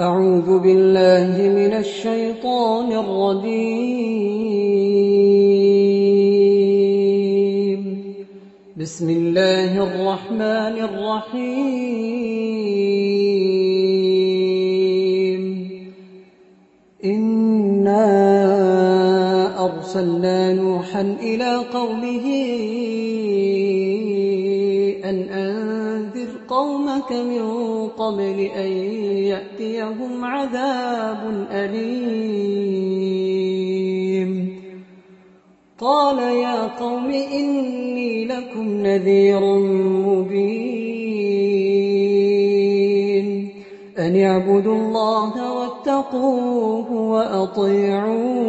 أعوذ بالله من الشيطان الرجيم. بسم الله الرحمن الرحيم. إنا أرسلنا نوحا إلى قومه أن أنذر قومك من قبل أن يأتيهم عذاب أليم. قال يا قوم إني لكم نذير مبين. أن اعبدوا الله واتقوه وأطيعون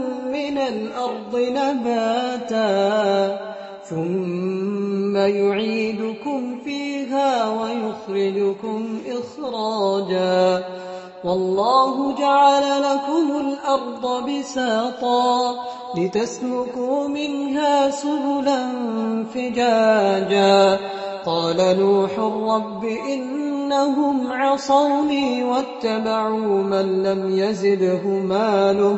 من الأرض نباتا ثم يعيدكم فيها ويخرجكم إخراجا. والله جعل لكم الأرض بساطا لتسلكوا منها سبلا فجاجا. قال نوح رب إنهم عصوني واتبعوا من لم يزده ماله.